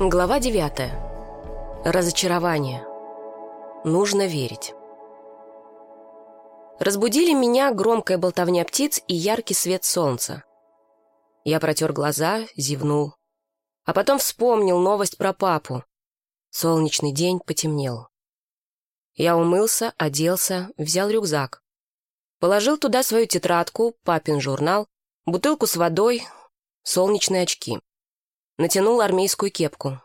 Глава девятая. Разочарование. Нужно верить. Разбудили меня громкая болтовня птиц и яркий свет солнца. Я протер глаза, зевнул. А потом вспомнил новость про папу. Солнечный день потемнел. Я умылся, оделся, взял рюкзак. Положил туда свою тетрадку, папин журнал, бутылку с водой, солнечные очки натянул армейскую кепку.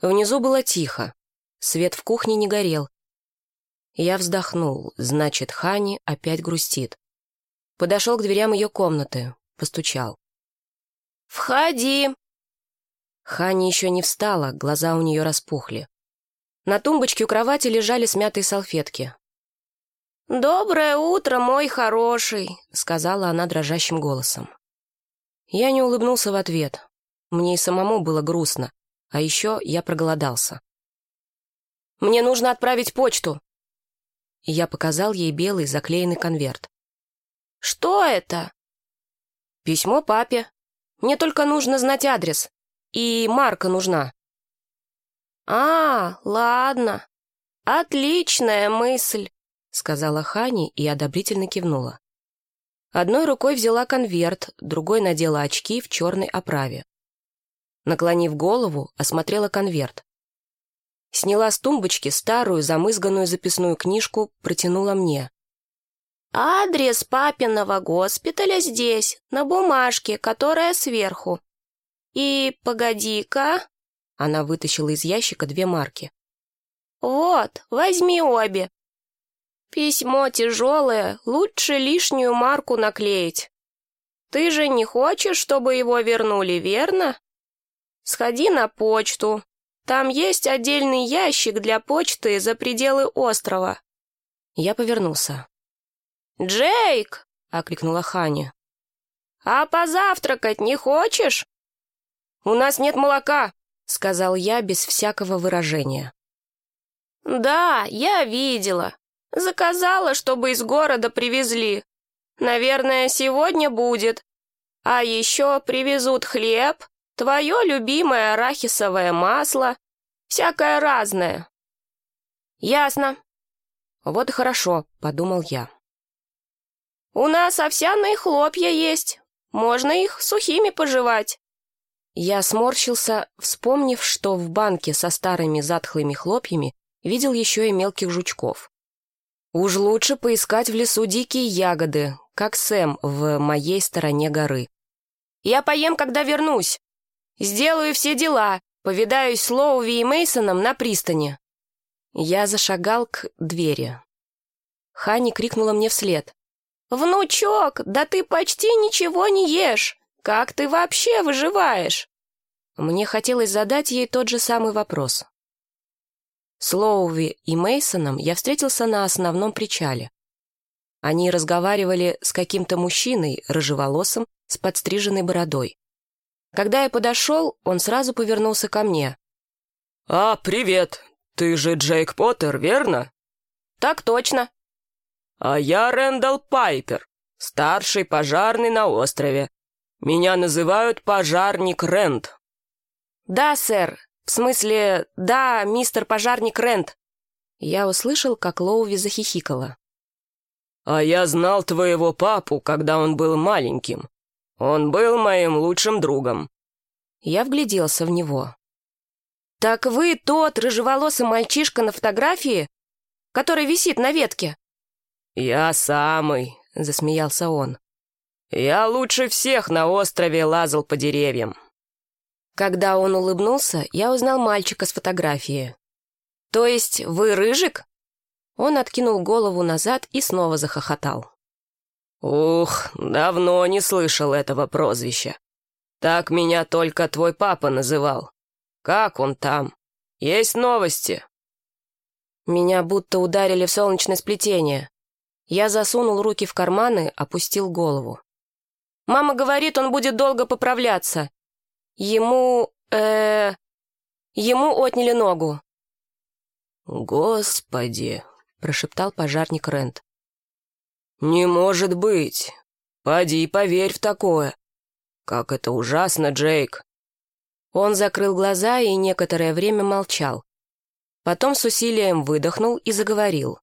Внизу было тихо, свет в кухне не горел. Я вздохнул, значит, Хани опять грустит. Подошел к дверям ее комнаты, постучал. «Входи!» Хани еще не встала, глаза у нее распухли. На тумбочке у кровати лежали смятые салфетки. «Доброе утро, мой хороший», — сказала она дрожащим голосом. Я не улыбнулся в ответ. Мне и самому было грустно, а еще я проголодался. «Мне нужно отправить почту!» Я показал ей белый заклеенный конверт. «Что это?» «Письмо папе. Мне только нужно знать адрес. И марка нужна». «А, ладно. Отличная мысль», — сказала Хани и одобрительно кивнула. Одной рукой взяла конверт, другой надела очки в черной оправе. Наклонив голову, осмотрела конверт. Сняла с тумбочки старую замызганную записную книжку, протянула мне. «Адрес папиного госпиталя здесь, на бумажке, которая сверху. И, погоди-ка...» Она вытащила из ящика две марки. «Вот, возьми обе. Письмо тяжелое, лучше лишнюю марку наклеить. Ты же не хочешь, чтобы его вернули, верно?» Сходи на почту. Там есть отдельный ящик для почты за пределы острова». Я повернулся. «Джейк!» — окликнула Хани. «А позавтракать не хочешь?» «У нас нет молока», — сказал я без всякого выражения. «Да, я видела. Заказала, чтобы из города привезли. Наверное, сегодня будет. А еще привезут хлеб, Твое любимое арахисовое масло, всякое разное». «Ясно». «Вот хорошо», — подумал я. «У нас овсяные хлопья есть. Можно их сухими пожевать». Я сморщился, вспомнив, что в банке со старыми затхлыми хлопьями видел еще и мелких жучков. Уж лучше поискать в лесу дикие ягоды, как Сэм в моей стороне горы. «Я поем, когда вернусь», Сделаю все дела, повидаюсь с Лоуви и Мейсоном на пристани». Я зашагал к двери. Хани крикнула мне вслед. «Внучок, да ты почти ничего не ешь! Как ты вообще выживаешь?» Мне хотелось задать ей тот же самый вопрос. С Лоуви и Мейсоном я встретился на основном причале. Они разговаривали с каким-то мужчиной, рыжеволосым, с подстриженной бородой. Когда я подошел, он сразу повернулся ко мне. «А, привет! Ты же Джейк Поттер, верно?» «Так точно». «А я Рэндалл Пайпер, старший пожарный на острове. Меня называют пожарник Рэнд». «Да, сэр. В смысле, да, мистер пожарник Рэнд». Я услышал, как Лоуви захихикала. «А я знал твоего папу, когда он был маленьким. Он был моим лучшим другом». Я вгляделся в него. «Так вы тот рыжеволосый мальчишка на фотографии, который висит на ветке?» «Я самый», — засмеялся он. «Я лучше всех на острове лазал по деревьям». Когда он улыбнулся, я узнал мальчика с фотографии. «То есть вы рыжик?» Он откинул голову назад и снова захохотал. «Ух, давно не слышал этого прозвища. Так меня только твой папа называл. Как он там? Есть новости?» Меня будто ударили в солнечное сплетение. Я засунул руки в карманы, опустил голову. «Мама говорит, он будет долго поправляться. Ему... э Ему отняли ногу». «Господи!» — прошептал пожарник Рент. «Не может быть! Поди поверь в такое! Как это ужасно, Джейк!» Он закрыл глаза и некоторое время молчал. Потом с усилием выдохнул и заговорил.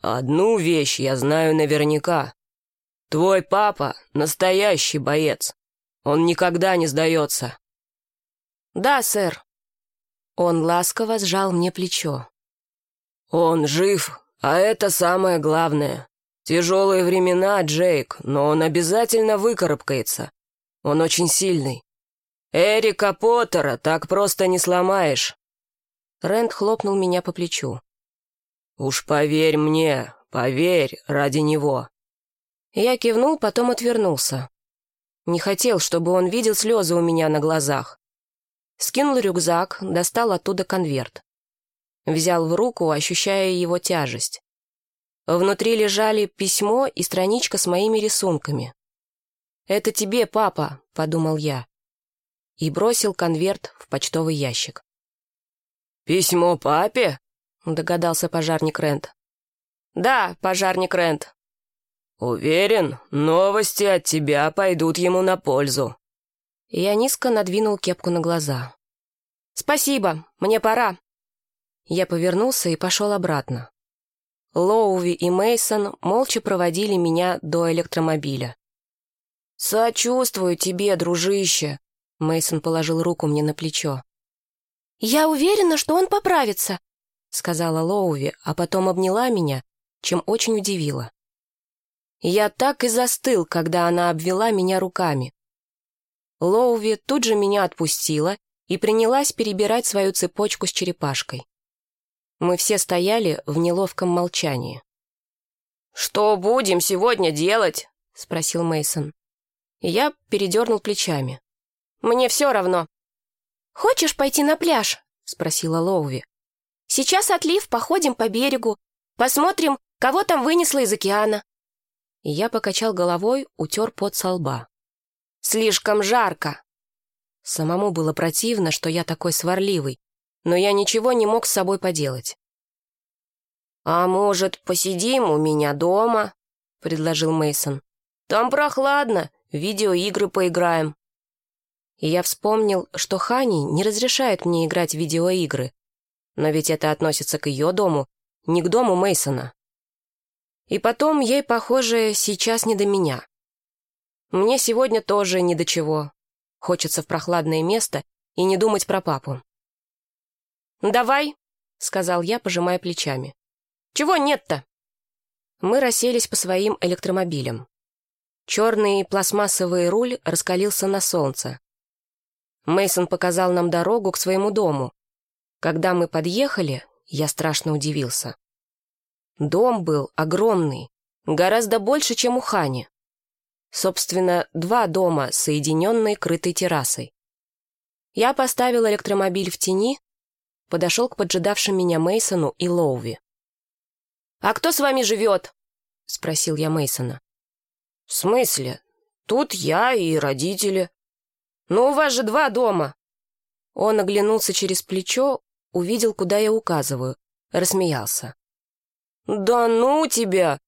«Одну вещь я знаю наверняка. Твой папа — настоящий боец. Он никогда не сдается». «Да, сэр». Он ласково сжал мне плечо. «Он жив, а это самое главное. Тяжелые времена, Джейк, но он обязательно выкарабкается. Он очень сильный. Эрика Поттера так просто не сломаешь». Рэнд хлопнул меня по плечу. «Уж поверь мне, поверь ради него». Я кивнул, потом отвернулся. Не хотел, чтобы он видел слезы у меня на глазах. Скинул рюкзак, достал оттуда конверт. Взял в руку, ощущая его тяжесть. Внутри лежали письмо и страничка с моими рисунками. «Это тебе, папа», — подумал я. И бросил конверт в почтовый ящик. «Письмо папе?» — догадался пожарник Рент. «Да, пожарник Рент». «Уверен, новости от тебя пойдут ему на пользу». Я низко надвинул кепку на глаза. «Спасибо, мне пора». Я повернулся и пошел обратно. Лоуви и Мейсон молча проводили меня до электромобиля. «Сочувствую тебе, дружище», — Мейсон положил руку мне на плечо. «Я уверена, что он поправится», — сказала Лоуви, а потом обняла меня, чем очень удивила. Я так и застыл, когда она обвела меня руками. Лоуви тут же меня отпустила и принялась перебирать свою цепочку с черепашкой. Мы все стояли в неловком молчании. «Что будем сегодня делать?» — спросил Мейсон. Я передернул плечами. «Мне все равно». «Хочешь пойти на пляж?» — спросила Лоуви. «Сейчас отлив, походим по берегу, посмотрим, кого там вынесло из океана». Я покачал головой, утер пот со лба. «Слишком жарко». Самому было противно, что я такой сварливый, но я ничего не мог с собой поделать. «А может, посидим у меня дома?» — предложил Мейсон. «Там прохладно, видеоигры поиграем». И я вспомнил, что Хани не разрешает мне играть в видеоигры, но ведь это относится к ее дому, не к дому Мейсона. И потом, ей, похоже, сейчас не до меня. Мне сегодня тоже ни до чего. Хочется в прохладное место и не думать про папу. «Давай», — сказал я, пожимая плечами. «Чего нет-то?» Мы расселись по своим электромобилям. Черный пластмассовый руль раскалился на солнце. Мейсон показал нам дорогу к своему дому. Когда мы подъехали, я страшно удивился. Дом был огромный, гораздо больше, чем у Хани. Собственно, два дома, соединенные крытой террасой. Я поставил электромобиль в тени, подошел к поджидавшим меня Мейсону и Лоуви. «А кто с вами живет?» — спросил я Мейсона. «В смысле? Тут я и родители. Но у вас же два дома». Он оглянулся через плечо, увидел, куда я указываю, рассмеялся. «Да ну тебя!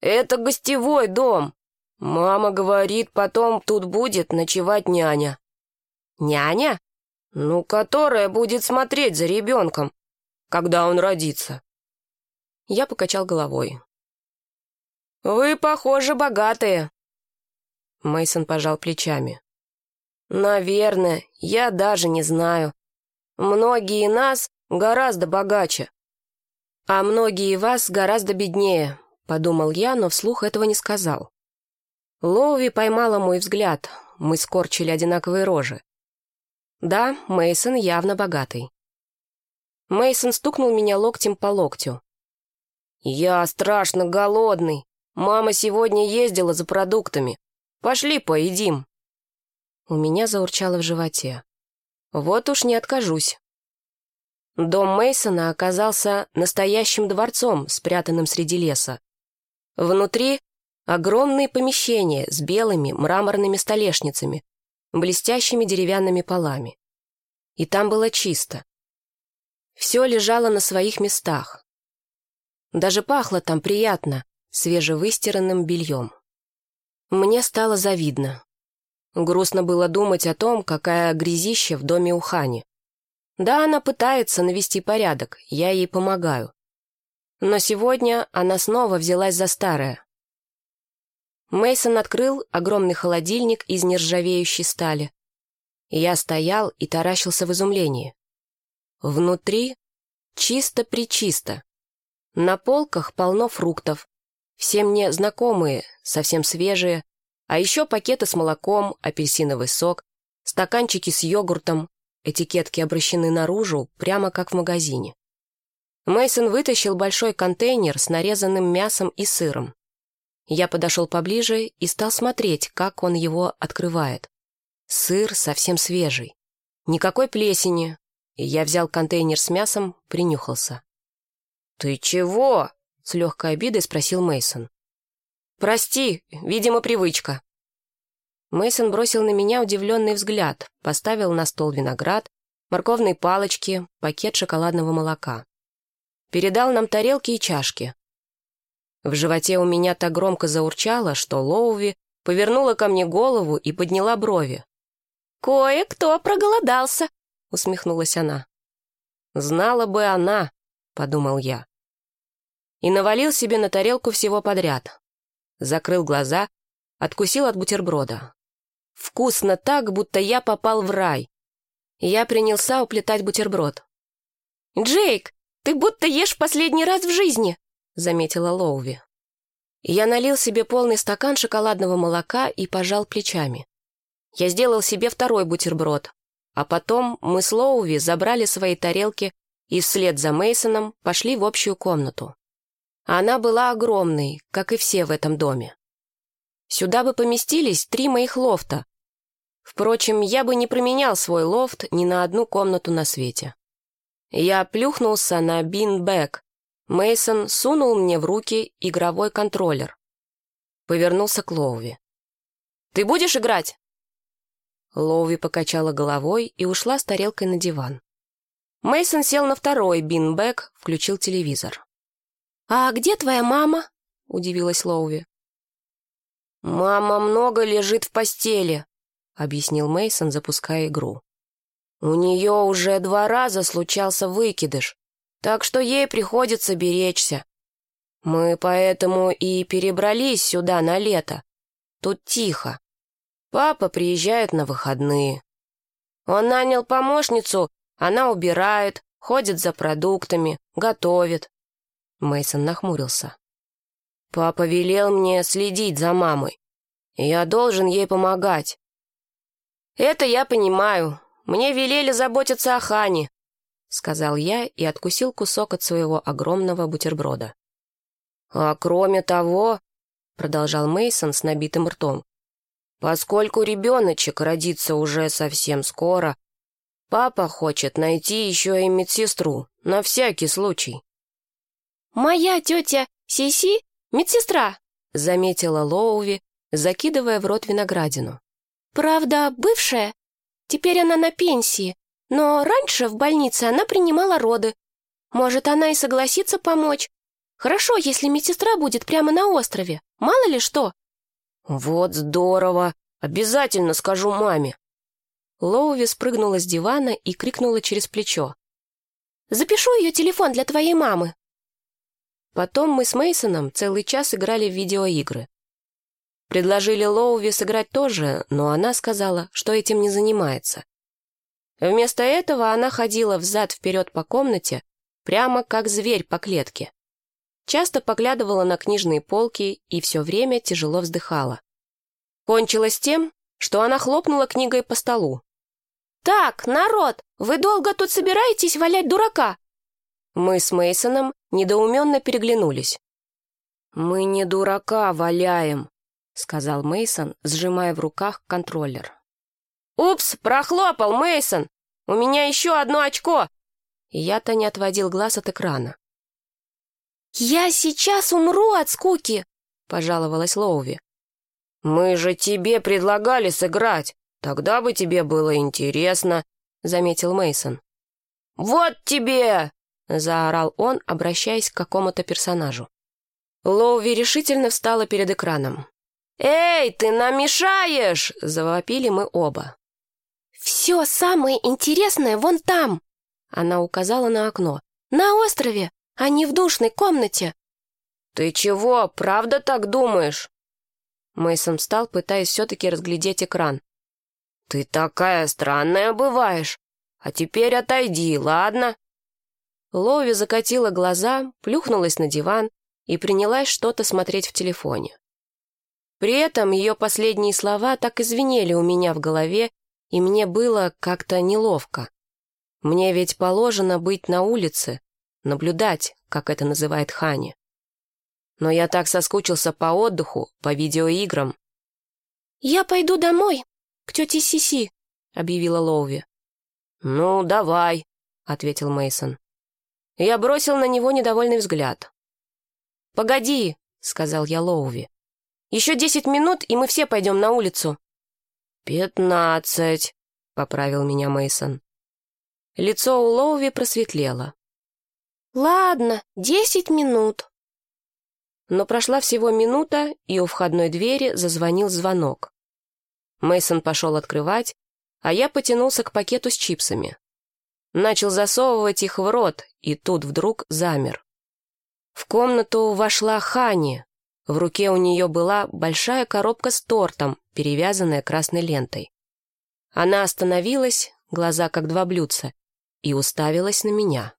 Это гостевой дом. Мама говорит, потом тут будет ночевать няня». «Няня?» «Ну, которая будет смотреть за ребенком, когда он родится». Я покачал головой. «Вы, похоже, богатые». Мейсон пожал плечами. «Наверное, я даже не знаю. Многие нас гораздо богаче». «А многие вас гораздо беднее», — подумал я, но вслух этого не сказал. Лоуви поймала мой взгляд, мы скорчили одинаковые рожи. Да, Мейсон явно богатый. Мейсон стукнул меня локтем по локтю. «Я страшно голодный. Мама сегодня ездила за продуктами. Пошли поедим». У меня заурчало в животе. Вот уж не откажусь. Дом Мейсона оказался настоящим дворцом, спрятанным среди леса. Внутри огромные помещения с белыми мраморными столешницами, блестящими деревянными полами. И там было чисто. Все лежало на своих местах. Даже пахло там приятно, свежевыстиранным бельем. Мне стало завидно. Грустно было думать о том, какая грязища в доме у Хани. Да, она пытается навести порядок, я ей помогаю. Но сегодня она снова взялась за старое. Мейсон открыл огромный холодильник из нержавеющей стали. Я стоял и таращился в изумлении. Внутри чисто-причисто. На полках полно фруктов. Все мне знакомые, совсем свежие. А еще пакеты с молоком, апельсиновый сок, стаканчики с йогуртом. Этикетки обращены наружу, прямо как в магазине. Мейсон вытащил большой контейнер с нарезанным мясом и сыром. Я подошел поближе и стал смотреть, как он его открывает. Сыр совсем свежий. Никакой плесени. Я взял контейнер с мясом, принюхался. «Ты чего?» — с легкой обидой спросил Мейсон. «Прости, видимо, привычка». Мейсон бросил на меня удивленный взгляд, поставил на стол виноград, морковные палочки, пакет шоколадного молока. Передал нам тарелки и чашки. В животе у меня так громко заурчало, что Лоуви повернула ко мне голову и подняла брови. «Кое-кто проголодался», — усмехнулась она. «Знала бы она», — подумал я. И навалил себе на тарелку всего подряд. Закрыл глаза, откусил от бутерброда. Вкусно так, будто я попал в рай. Я принялся уплетать бутерброд. «Джейк, ты будто ешь последний раз в жизни», — заметила Лоуви. Я налил себе полный стакан шоколадного молока и пожал плечами. Я сделал себе второй бутерброд, а потом мы с Лоуви забрали свои тарелки и вслед за Мейсоном пошли в общую комнату. Она была огромной, как и все в этом доме. Сюда бы поместились три моих лофта. Впрочем, я бы не променял свой лофт ни на одну комнату на свете. Я плюхнулся на bean bag, Мейсон сунул мне в руки игровой контроллер. Повернулся к Лоуви. «Ты будешь играть?» Лоуви покачала головой и ушла с тарелкой на диван. Мейсон сел на второй bean bag, включил телевизор. «А где твоя мама?» — удивилась Лоуви. «Мама много лежит в постели», — объяснил Мейсон, запуская игру. «У нее уже два раза случался выкидыш так что ей приходится беречься. Мы поэтому и перебрались сюда на лето. Тут тихо. Папа приезжает на выходные. Он нанял помощницу, она убирает, ходит за продуктами, готовит. Мейсон нахмурился. Папа велел мне следить за мамой. Я должен ей помогать. Это я понимаю. Мне велели заботиться о Хане, — сказал я и откусил кусок от своего огромного бутерброда. «А кроме того», — продолжал Мейсон с набитым ртом, «поскольку ребеночек родится уже совсем скоро, папа хочет найти еще и медсестру, на всякий случай». «Моя тетя Сиси — медсестра», — заметила Лоуви, закидывая в рот виноградину. «Правда, бывшая. Теперь она на пенсии, но раньше в больнице она принимала роды. Может, она и согласится помочь. Хорошо, если медсестра будет прямо на острове. Мало ли что. Вот здорово. Обязательно скажу маме. Лоуви спрыгнула с дивана и крикнула через плечо. «Запишу ее телефон для твоей мамы». Потом мы с Мейсоном целый час играли в видеоигры. Предложили Лоуви сыграть тоже, но она сказала, что этим не занимается. Вместо этого она ходила взад-вперед по комнате, прямо как зверь по клетке. Часто поглядывала на книжные полки и все время тяжело вздыхала. Кончилось тем, что она хлопнула книгой по столу. «Так, народ, вы долго тут собираетесь валять дурака?» Мы с Мейсоном недоуменно переглянулись. «Мы не дурака валяем», — сказал Мейсон, сжимая в руках контроллер. «Упс, прохлопал, Мейсон! У меня еще одно очко!» Я-то не отводил глаз от экрана. «Я сейчас умру от скуки!» — пожаловалась Лоуви. «Мы же тебе предлагали сыграть. Тогда бы тебе было интересно», — заметил Мейсон. «Вот тебе!» — заорал он, обращаясь к какому-то персонажу. Лоуви решительно встала перед экраном. «Эй, ты нам мешаешь!» — завопили мы оба. «Все самое интересное вон там!» Она указала на окно. «На острове, а не в душной комнате!» «Ты чего, правда так думаешь?» Мейсон встал, пытаясь все-таки разглядеть экран. «Ты такая странная бываешь. А теперь отойди, ладно?» Лови закатила глаза, плюхнулась на диван и принялась что-то смотреть в телефоне. При этом ее последние слова так извинели у меня в голове, и мне было как-то неловко. Мне ведь положено быть на улице, наблюдать, как это называет Хани. Но я так соскучился по отдыху, по видеоиграм. «Я пойду домой, к тете Сиси», — объявила Лоуви. «Ну, давай», — ответил Мейсон. Я бросил на него недовольный взгляд. «Погоди», — сказал я Лоуви. «Еще десять минут, и мы все пойдем на улицу». «Пятнадцать», — поправил меня Мейсон. Лицо у Лоуви просветлело. «Ладно, десять минут». Но прошла всего минута, и у входной двери зазвонил звонок. Мейсон пошел открывать, а я потянулся к пакету с чипсами. Начал засовывать их в рот, и тут вдруг замер. В комнату вошла Хани. В руке у нее была большая коробка с тортом, перевязанная красной лентой. Она остановилась, глаза как два блюдца, и уставилась на меня.